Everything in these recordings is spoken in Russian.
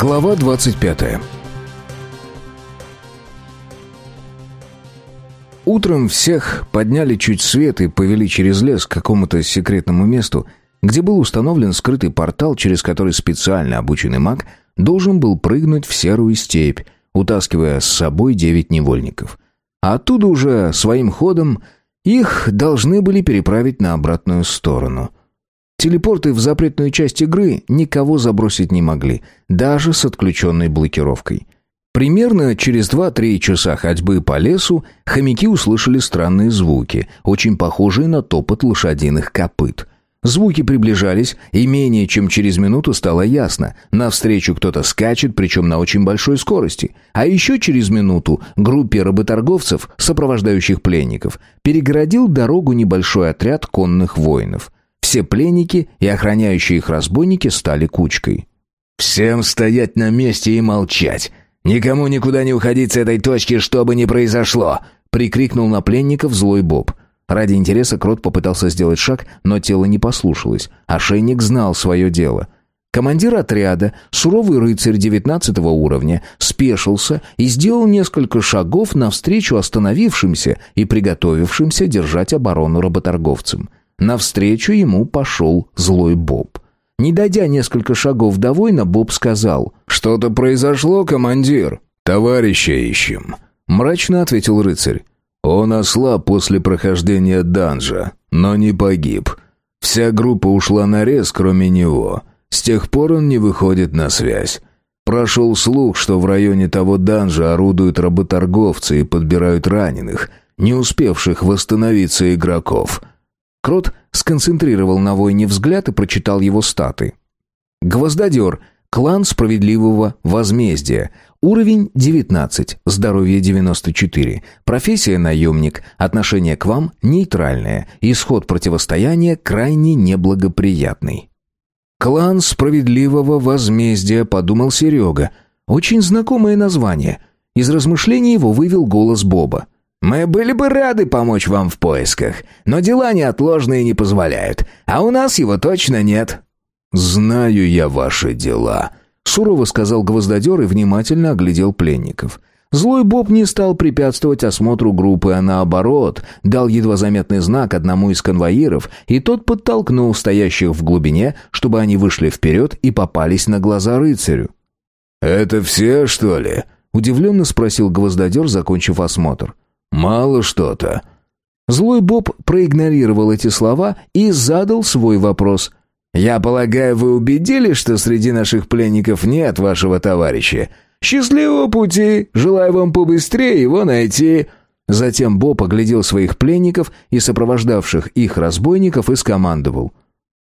Глава 25 Утром всех подняли чуть свет и повели через лес к какому-то секретному месту, где был установлен скрытый портал, через который специально обученный маг должен был прыгнуть в серую степь, утаскивая с собой девять невольников. А оттуда уже своим ходом их должны были переправить на обратную сторону. Телепорты в запретную часть игры никого забросить не могли, даже с отключенной блокировкой. Примерно через 2-3 часа ходьбы по лесу хомяки услышали странные звуки, очень похожие на топот лошадиных копыт. Звуки приближались, и менее чем через минуту стало ясно. Навстречу кто-то скачет, причем на очень большой скорости. А еще через минуту группе работорговцев, сопровождающих пленников, перегородил дорогу небольшой отряд конных воинов. Все пленники и охраняющие их разбойники стали кучкой. «Всем стоять на месте и молчать! Никому никуда не уходить с этой точки, что бы ни произошло!» — прикрикнул на пленников злой Боб. Ради интереса Крот попытался сделать шаг, но тело не послушалось. Ошейник знал свое дело. Командир отряда, суровый рыцарь девятнадцатого уровня, спешился и сделал несколько шагов навстречу остановившимся и приготовившимся держать оборону работорговцам. Навстречу ему пошел злой Боб. Не дойдя несколько шагов до воина, Боб сказал «Что-то произошло, командир?» «Товарища ищем», — мрачно ответил рыцарь. Он ослаб после прохождения данжа, но не погиб. Вся группа ушла на рез, кроме него. С тех пор он не выходит на связь. Прошел слух, что в районе того данжа орудуют работорговцы и подбирают раненых, не успевших восстановиться игроков. Крот сконцентрировал на воине взгляд и прочитал его статы. Гвоздодер — клан справедливого возмездия. Уровень 19, здоровье 94, профессия наемник, отношение к вам нейтральное, исход противостояния крайне неблагоприятный. «Клан справедливого возмездия», — подумал Серега. Очень знакомое название. Из размышлений его вывел голос Боба. «Мы были бы рады помочь вам в поисках, но дела неотложные не позволяют, а у нас его точно нет». «Знаю я ваши дела», Сурово сказал гвоздодер и внимательно оглядел пленников. Злой Боб не стал препятствовать осмотру группы, а наоборот, дал едва заметный знак одному из конвоиров, и тот подтолкнул стоящих в глубине, чтобы они вышли вперед и попались на глаза рыцарю. «Это все, что ли?» — удивленно спросил гвоздодер, закончив осмотр. «Мало что-то». Злой Боб проигнорировал эти слова и задал свой вопрос — «Я полагаю, вы убедились, что среди наших пленников нет вашего товарища? Счастливого пути! Желаю вам побыстрее его найти!» Затем Боб оглядел своих пленников и сопровождавших их разбойников и скомандовал.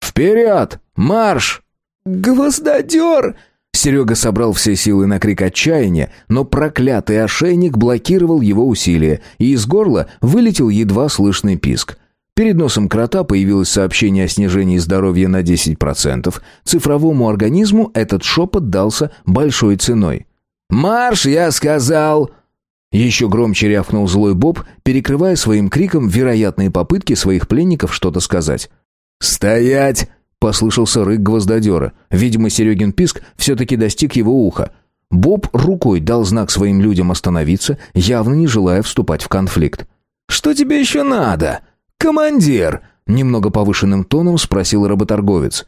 «Вперед! Марш!» «Гвоздодер!» Серега собрал все силы на крик отчаяния, но проклятый ошейник блокировал его усилия, и из горла вылетел едва слышный писк. Перед носом крота появилось сообщение о снижении здоровья на 10%. Цифровому организму этот шепот дался большой ценой. «Марш, я сказал!» Еще громче рявкнул злой Боб, перекрывая своим криком вероятные попытки своих пленников что-то сказать. «Стоять!» — послышался рык гвоздодера. Видимо, Серегин писк все-таки достиг его уха. Боб рукой дал знак своим людям остановиться, явно не желая вступать в конфликт. «Что тебе еще надо?» «Командир!» — немного повышенным тоном спросил работорговец.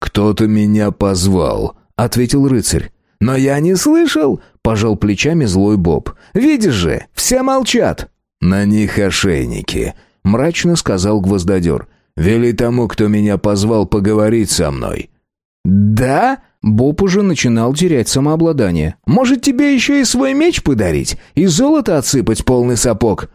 «Кто-то меня позвал», — ответил рыцарь. «Но я не слышал», — пожал плечами злой Боб. «Видишь же, все молчат». «На них ошейники», — мрачно сказал гвоздодер. «Вели тому, кто меня позвал, поговорить со мной». «Да?» Боб уже начинал терять самообладание. «Может, тебе еще и свой меч подарить? И золото отсыпать полный сапог?»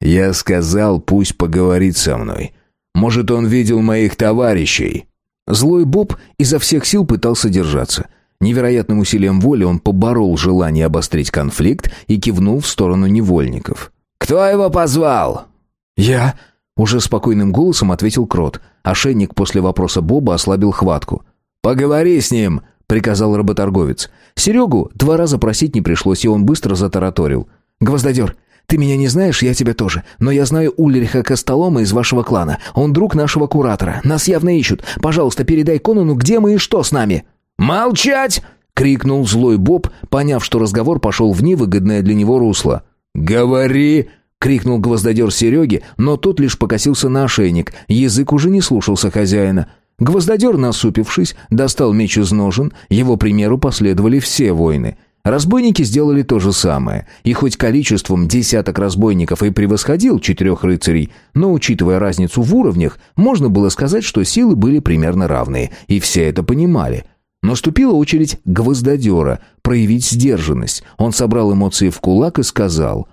Я сказал, пусть поговорит со мной. Может, он видел моих товарищей. Злой Боб изо всех сил пытался держаться. Невероятным усилием воли он поборол желание обострить конфликт и кивнул в сторону невольников. «Кто его позвал?» «Я», — уже спокойным голосом ответил Крот. Ошейник после вопроса Боба ослабил хватку. «Поговори с ним», — приказал работорговец. Серегу два раза просить не пришлось, и он быстро затараторил. «Гвоздодер, ты меня не знаешь, я тебя тоже. Но я знаю Ульриха Костолома из вашего клана. Он друг нашего куратора. Нас явно ищут. Пожалуйста, передай Конану, где мы и что с нами». «Молчать!» — крикнул злой Боб, поняв, что разговор пошел в невыгодное для него русло. «Говори!» — крикнул гвоздодер Сереге, но тот лишь покосился на ошейник, язык уже не слушался хозяина. Гвоздодер, насупившись, достал меч из ножен, его примеру последовали все воины — Разбойники сделали то же самое, и хоть количеством десяток разбойников и превосходил четырех рыцарей, но, учитывая разницу в уровнях, можно было сказать, что силы были примерно равные, и все это понимали. Наступила очередь гвоздодера проявить сдержанность. Он собрал эмоции в кулак и сказал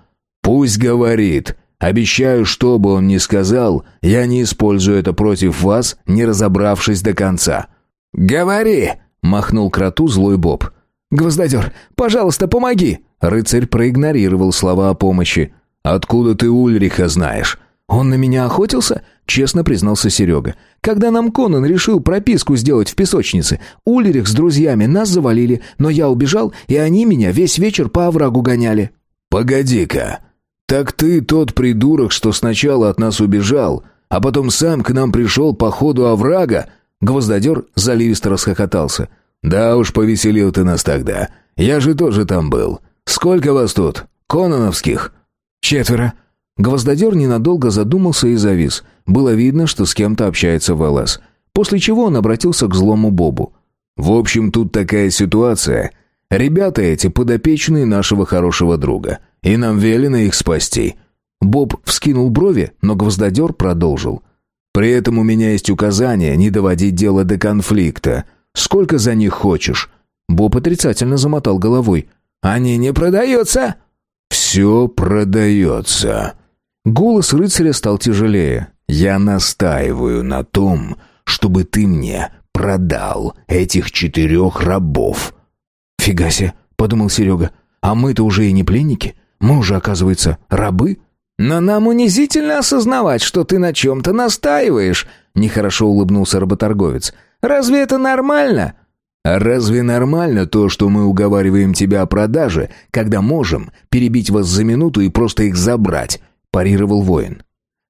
«Пусть говорит. Обещаю, что бы он ни сказал, я не использую это против вас, не разобравшись до конца». «Говори!» — махнул кроту злой Боб. «Гвоздодер, пожалуйста, помоги!» Рыцарь проигнорировал слова о помощи. «Откуда ты Ульриха знаешь?» «Он на меня охотился?» — честно признался Серега. «Когда нам Конан решил прописку сделать в песочнице, Ульрих с друзьями нас завалили, но я убежал, и они меня весь вечер по оврагу гоняли». «Погоди-ка, так ты тот придурок, что сначала от нас убежал, а потом сам к нам пришел по ходу оврага?» Гвоздодер заливисто расхохотался. «Да уж, повеселил ты нас тогда. Я же тоже там был. Сколько вас тут? Кононовских?» «Четверо». Гвоздодер ненадолго задумался и завис. Было видно, что с кем-то общается в ЛС. После чего он обратился к злому Бобу. «В общем, тут такая ситуация. Ребята эти подопечные нашего хорошего друга. И нам велено их спасти». Боб вскинул брови, но гвоздодер продолжил. «При этом у меня есть указание не доводить дело до конфликта». Сколько за них хочешь?» Боб отрицательно замотал головой. «Они не продаются!» «Все продается!» Голос рыцаря стал тяжелее. «Я настаиваю на том, чтобы ты мне продал этих четырех рабов». «Фига себе!» — подумал Серега. «А мы-то уже и не пленники. Мы уже, оказывается, рабы». «Но нам унизительно осознавать, что ты на чем-то настаиваешь», — нехорошо улыбнулся работорговец. Разве это нормально?» «А разве нормально то, что мы уговариваем тебя о продаже, когда можем перебить вас за минуту и просто их забрать?» – парировал воин.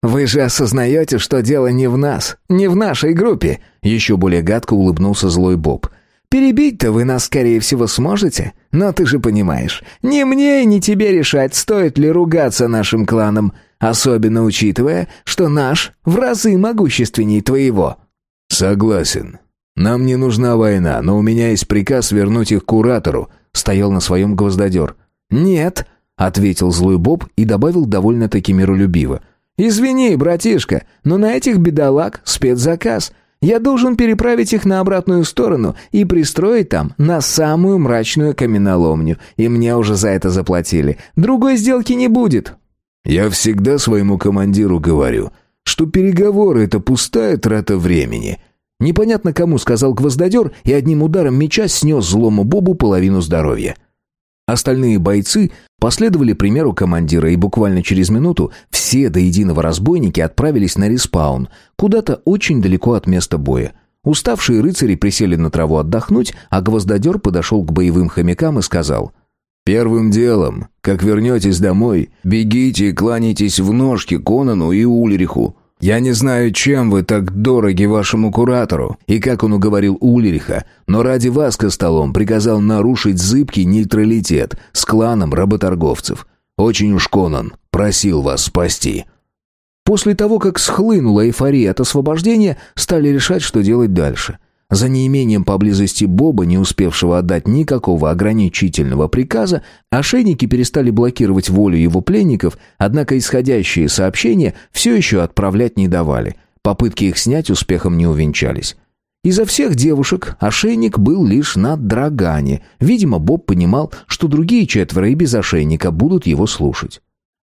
«Вы же осознаете, что дело не в нас, не в нашей группе», – еще более гадко улыбнулся злой Боб. «Перебить-то вы нас, скорее всего, сможете, но ты же понимаешь, ни мне, ни тебе решать, стоит ли ругаться нашим кланом, особенно учитывая, что наш в разы могущественней твоего». «Согласен. Нам не нужна война, но у меня есть приказ вернуть их куратору», — стоял на своем гвоздодер. «Нет», — ответил злой Боб и добавил довольно-таки миролюбиво. «Извини, братишка, но на этих бедолаг спецзаказ. Я должен переправить их на обратную сторону и пристроить там на самую мрачную каменоломню, и мне уже за это заплатили. Другой сделки не будет». «Я всегда своему командиру говорю, что переговоры — это пустая трата времени. Непонятно кому сказал гвоздодер и одним ударом меча снес злому Бобу половину здоровья. Остальные бойцы последовали примеру командира, и буквально через минуту все до единого разбойники отправились на респаун, куда-то очень далеко от места боя. Уставшие рыцари присели на траву отдохнуть, а гвоздодер подошел к боевым хомякам и сказал Первым делом, как вернетесь домой, бегите и кланяйтесь в ножки Конану и Ульриху. Я не знаю, чем вы так дороги вашему куратору и как он уговорил Ульриха, но ради вас Костолом приказал нарушить зыбкий нейтралитет с кланом работорговцев. Очень уж Конан просил вас спасти». После того, как схлынула эйфория от освобождения, стали решать, что делать дальше – за неимением поблизости Боба, не успевшего отдать никакого ограничительного приказа, ошейники перестали блокировать волю его пленников, однако исходящие сообщения все еще отправлять не давали. Попытки их снять успехом не увенчались. Изо всех девушек ошейник был лишь на Драгане. Видимо, Боб понимал, что другие четверо и без ошейника будут его слушать.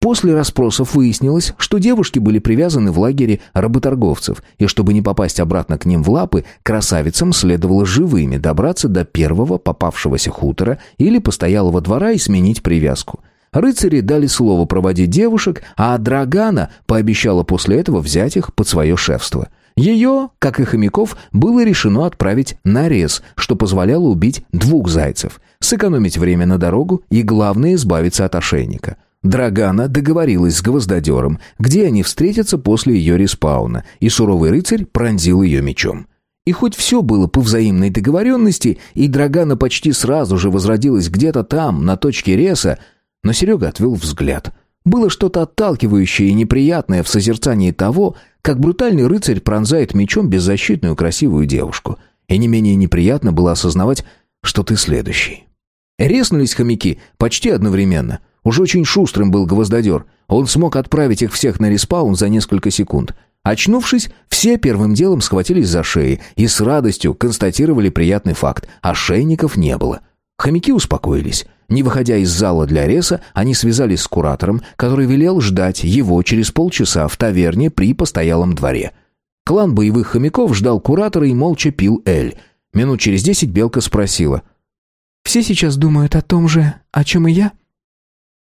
После расспросов выяснилось, что девушки были привязаны в лагере работорговцев, и чтобы не попасть обратно к ним в лапы, красавицам следовало живыми добраться до первого попавшегося хутора или постоялого двора и сменить привязку. Рыцари дали слово проводить девушек, а Драгана пообещала после этого взять их под свое шефство. Ее, как и хомяков, было решено отправить на рез, что позволяло убить двух зайцев, сэкономить время на дорогу и, главное, избавиться от ошейника. Драгана договорилась с гвоздодером, где они встретятся после ее респауна, и суровый рыцарь пронзил ее мечом. И хоть все было по взаимной договоренности, и Драгана почти сразу же возродилась где-то там, на точке реса, но Серега отвел взгляд. Было что-то отталкивающее и неприятное в созерцании того, как брутальный рыцарь пронзает мечом беззащитную красивую девушку. И не менее неприятно было осознавать, что ты следующий. Резнулись хомяки почти одновременно. Уже очень шустрым был гвоздодер. Он смог отправить их всех на респаун за несколько секунд. Очнувшись, все первым делом схватились за шеи и с радостью констатировали приятный факт – ошейников не было. Хомяки успокоились. Не выходя из зала для реса, они связались с куратором, который велел ждать его через полчаса в таверне при постоялом дворе. Клан боевых хомяков ждал куратора и молча пил эль. Минут через десять Белка спросила. «Все сейчас думают о том же, о чем и я?»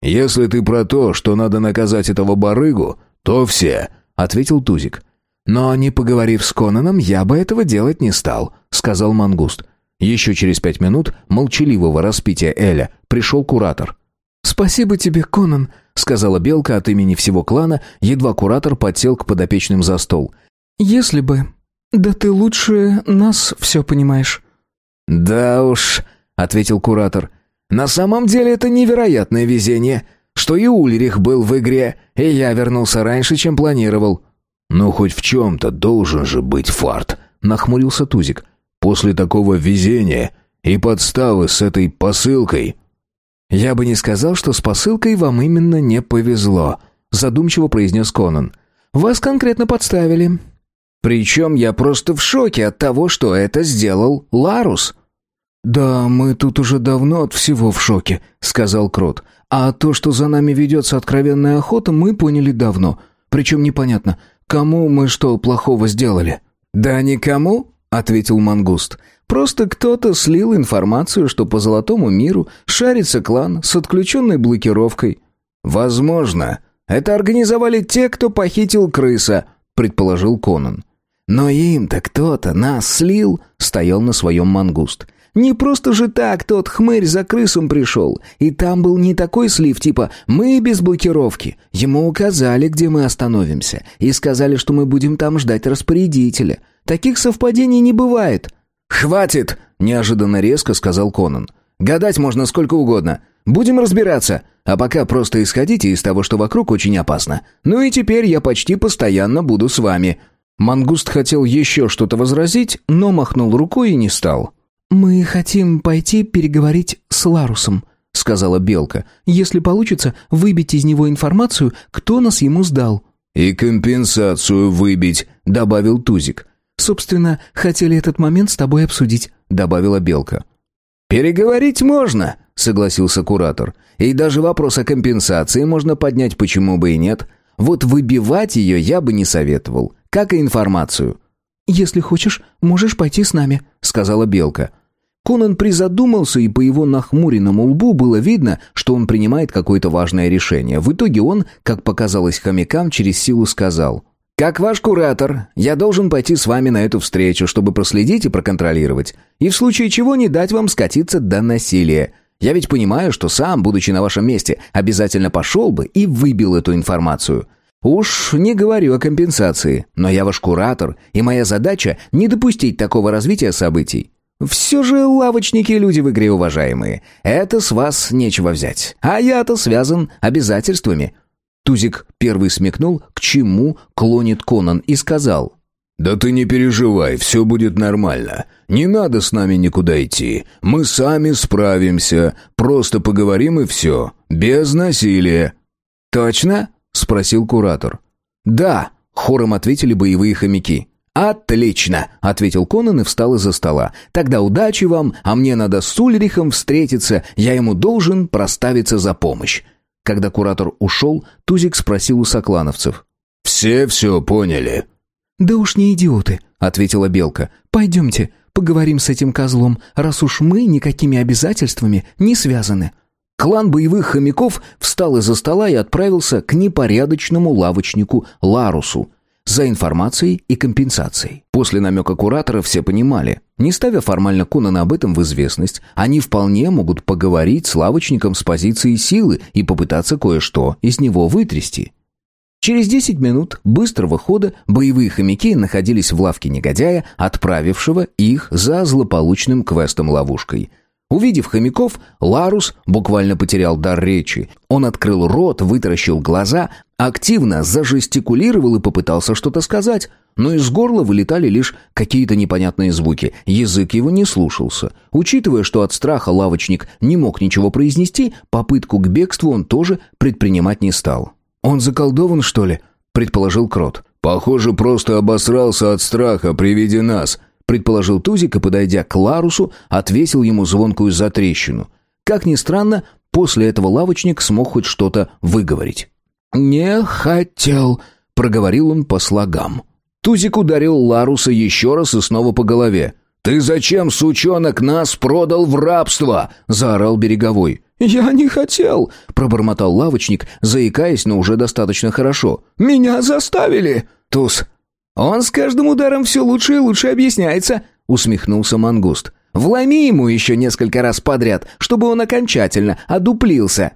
«Если ты про то, что надо наказать этого барыгу, то все», — ответил Тузик. «Но не поговорив с Конаном, я бы этого делать не стал», — сказал Мангуст. Еще через пять минут молчаливого распития Эля пришел куратор. «Спасибо тебе, Конан», — сказала Белка от имени всего клана, едва куратор подсел к подопечным за стол. «Если бы. Да ты лучше нас все понимаешь». «Да уж», — ответил куратор. «На самом деле это невероятное везение, что и Ульрих был в игре, и я вернулся раньше, чем планировал». «Ну, хоть в чем-то должен же быть фарт», — нахмурился Тузик. «После такого везения и подставы с этой посылкой...» «Я бы не сказал, что с посылкой вам именно не повезло», — задумчиво произнес Конан. «Вас конкретно подставили. Причем я просто в шоке от того, что это сделал Ларус». «Да, мы тут уже давно от всего в шоке», — сказал Крот. «А то, что за нами ведется откровенная охота, мы поняли давно. Причем непонятно, кому мы что плохого сделали». «Да никому», — ответил Мангуст. «Просто кто-то слил информацию, что по Золотому миру шарится клан с отключенной блокировкой». «Возможно, это организовали те, кто похитил крыса», — предположил Конан. «Но им-то кто-то нас слил», — стоял на своем Мангуст. Не просто же так тот хмырь за крысом пришел. И там был не такой слив, типа «мы без блокировки». Ему указали, где мы остановимся. И сказали, что мы будем там ждать распорядителя. Таких совпадений не бывает. «Хватит!» – неожиданно резко сказал Конан. «Гадать можно сколько угодно. Будем разбираться. А пока просто исходите из того, что вокруг очень опасно. Ну и теперь я почти постоянно буду с вами». Мангуст хотел еще что-то возразить, но махнул рукой и не стал. «Мы хотим пойти переговорить с Ларусом», — сказала Белка. «Если получится, выбить из него информацию, кто нас ему сдал». «И компенсацию выбить», — добавил Тузик. «Собственно, хотели этот момент с тобой обсудить», — добавила Белка. «Переговорить можно», — согласился куратор. «И даже вопрос о компенсации можно поднять, почему бы и нет. Вот выбивать ее я бы не советовал, как и информацию». «Если хочешь, можешь пойти с нами», — сказала Белка. Конан призадумался, и по его нахмуренному лбу было видно, что он принимает какое-то важное решение. В итоге он, как показалось хомякам, через силу сказал. «Как ваш куратор, я должен пойти с вами на эту встречу, чтобы проследить и проконтролировать, и в случае чего не дать вам скатиться до насилия. Я ведь понимаю, что сам, будучи на вашем месте, обязательно пошел бы и выбил эту информацию». Уж не говорю о компенсации, но я ваш куратор, и моя задача не допустить такого развития событий. Все же лавочники люди в игре уважаемые. Это с вас нечего взять. А я-то связан обязательствами. Тузик первый смекнул, к чему клонит Конан, и сказал. «Да ты не переживай, все будет нормально. Не надо с нами никуда идти. Мы сами справимся. Просто поговорим и все. Без насилия». «Точно?» — спросил куратор. «Да», — хором ответили боевые хомяки. «Отлично!» — ответил Конан и встал из-за стола. «Тогда удачи вам, а мне надо с Ульрихом встретиться, я ему должен проставиться за помощь». Когда куратор ушел, Тузик спросил у соклановцев. «Все все поняли?» «Да уж не идиоты», — ответила Белка. «Пойдемте, поговорим с этим козлом, раз уж мы никакими обязательствами не связаны». Клан боевых хомяков встал из-за стола и отправился к непорядочному лавочнику Ларусу за информацией и компенсацией. После намека куратора все понимали, не ставя формально Кунана об этом в известность, они вполне могут поговорить с лавочником с позиции силы и попытаться кое-что из него вытрясти. Через десять минут быстрого хода боевые хомяки находились в лавке негодяя, отправившего их за злополучным квестом-ловушкой. Увидев хомяков, Ларус буквально потерял дар речи. Он открыл рот, вытаращил глаза, активно зажестикулировал и попытался что-то сказать, но из горла вылетали лишь какие-то непонятные звуки. Язык его не слушался. Учитывая, что от страха лавочник не мог ничего произнести, попытку к бегству он тоже предпринимать не стал. «Он заколдован, что ли?» — предположил Крот. «Похоже, просто обосрался от страха при виде нас», — предположил Тузик и, подойдя к Ларусу, отвесил ему звонкую затрещину. Как ни странно, после этого лавочник смог хоть что-то выговорить. «Не хотел», — проговорил он по слогам. Тузик ударил Ларуса еще раз и снова по голове. «Ты зачем, сучонок, нас продал в рабство?» — заорал Береговой. «Я не хотел», — пробормотал лавочник, заикаясь, но уже достаточно хорошо. «Меня заставили!» «Туз, он с каждым ударом все лучше и лучше объясняется», — усмехнулся Мангуст. «Вломи ему еще несколько раз подряд, чтобы он окончательно одуплился».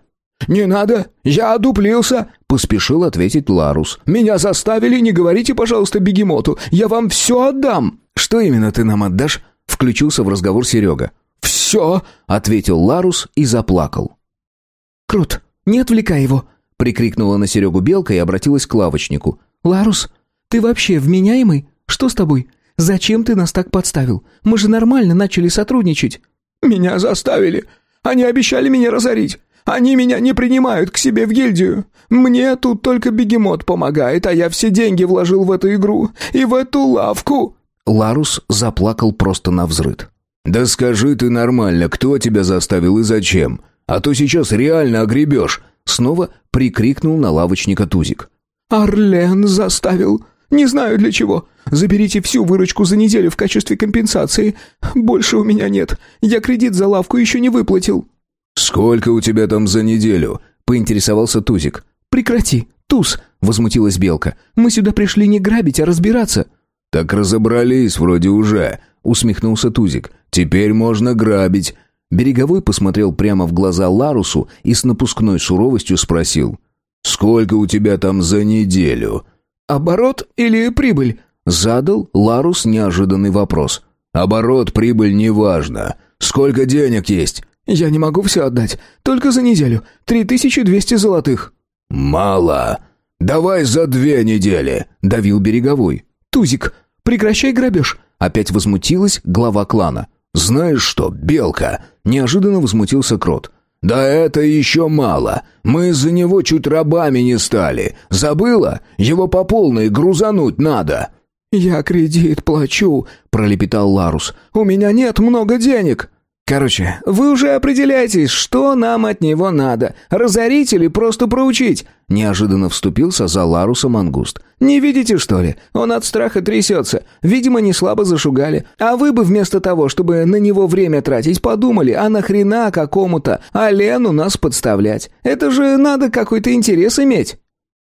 «Не надо, я одуплился», — поспешил ответить Ларус. «Меня заставили, не говорите, пожалуйста, бегемоту, я вам все отдам». «Что именно ты нам отдашь?» — включился в разговор Серега. «Все!» — ответил Ларус и заплакал. «Крут, не отвлекай его!» — прикрикнула на Серегу Белка и обратилась к лавочнику. «Ларус, ты вообще вменяемый? Что с тобой? Зачем ты нас так подставил? Мы же нормально начали сотрудничать». «Меня заставили. Они обещали меня разорить. Они меня не принимают к себе в гильдию. Мне тут только бегемот помогает, а я все деньги вложил в эту игру и в эту лавку». Ларус заплакал просто на взрыд. «Да скажи ты нормально, кто тебя заставил и зачем? А то сейчас реально огребешь!» Снова прикрикнул на лавочника Тузик. «Орлен заставил. Не знаю для чего. Заберите всю выручку за неделю в качестве компенсации. Больше у меня нет. Я кредит за лавку еще не выплатил». «Сколько у тебя там за неделю?» — поинтересовался Тузик. «Прекрати, Туз!» — возмутилась Белка. «Мы сюда пришли не грабить, а разбираться». «Так разобрались вроде уже», — усмехнулся Тузик. Теперь можно грабить. Береговой посмотрел прямо в глаза Ларусу и с напускной суровостью спросил: "Сколько у тебя там за неделю?" "Оборот или прибыль?" задал Ларус неожиданный вопрос. "Оборот, прибыль неважно. Сколько денег есть?" "Я не могу все отдать, только за неделю. Три тысячи двести золотых." "Мало. Давай за две недели", давил Береговой. "Тузик, прекращай грабеж", опять возмутилась глава клана. «Знаешь что, Белка?» — неожиданно возмутился Крот. «Да это еще мало. Мы из-за него чуть рабами не стали. Забыла? Его по полной грузануть надо». «Я кредит плачу», — пролепетал Ларус. «У меня нет много денег». «Короче, вы уже определяйтесь, что нам от него надо. Разорить или просто проучить?» Неожиданно вступился за Ларуса Мангуст. «Не видите, что ли? Он от страха трясется. Видимо, не слабо зашугали. А вы бы вместо того, чтобы на него время тратить, подумали, а нахрена какому-то Алену нас подставлять? Это же надо какой-то интерес иметь».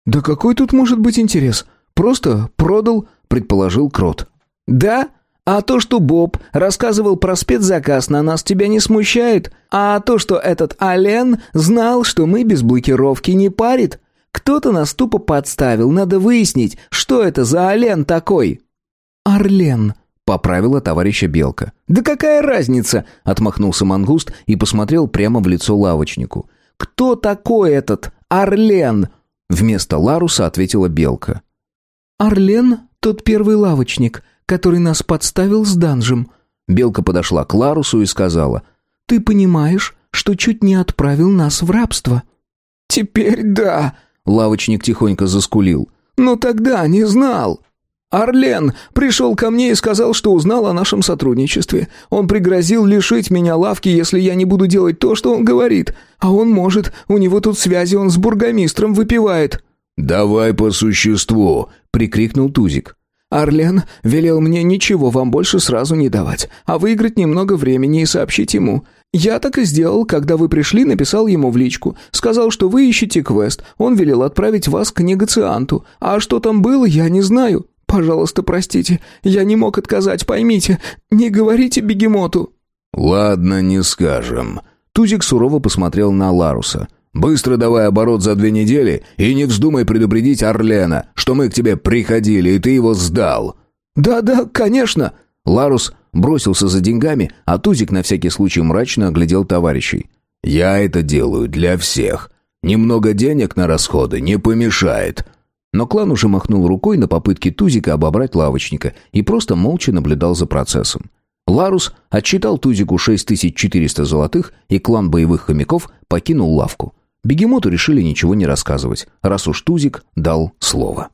«Да какой тут может быть интерес? Просто продал», — предположил Крот. «Да?» А то, что Боб рассказывал про спецзаказ на нас, тебя не смущает? А то, что этот Ален знал, что мы без блокировки не парит? Кто-то нас тупо подставил, надо выяснить, что это за Ален такой». «Орлен», — поправила товарища Белка. «Да какая разница?» — отмахнулся Мангуст и посмотрел прямо в лицо лавочнику. «Кто такой этот Орлен?» Вместо Ларуса ответила Белка. «Орлен — тот первый лавочник, который нас подставил с данжем». Белка подошла к Ларусу и сказала, «Ты понимаешь, что чуть не отправил нас в рабство?» «Теперь да», — лавочник тихонько заскулил. «Но тогда не знал». Орлен пришел ко мне и сказал, что узнал о нашем сотрудничестве. Он пригрозил лишить меня лавки, если я не буду делать то, что он говорит. А он может, у него тут связи, он с бургомистром выпивает». «Давай по существу!» — прикрикнул Тузик. Орлен велел мне ничего вам больше сразу не давать, а выиграть немного времени и сообщить ему. Я так и сделал, когда вы пришли, написал ему в личку. Сказал, что вы ищете квест. Он велел отправить вас к негацианту. А что там было, я не знаю. Пожалуйста, простите. Я не мог отказать, поймите. Не говорите бегемоту». «Ладно, не скажем». Тузик сурово посмотрел на Ларуса. Быстро давай оборот за две недели и не вздумай предупредить Орлена, что мы к тебе приходили, и ты его сдал». «Да-да, конечно!» Ларус бросился за деньгами, а Тузик на всякий случай мрачно оглядел товарищей. «Я это делаю для всех. Немного денег на расходы не помешает». Но клан уже махнул рукой на попытки Тузика обобрать лавочника и просто молча наблюдал за процессом. Ларус отчитал Тузику 6400 золотых, и клан боевых хомяков покинул лавку. Бегемоту решили ничего не рассказывать, раз уж Тузик дал слово.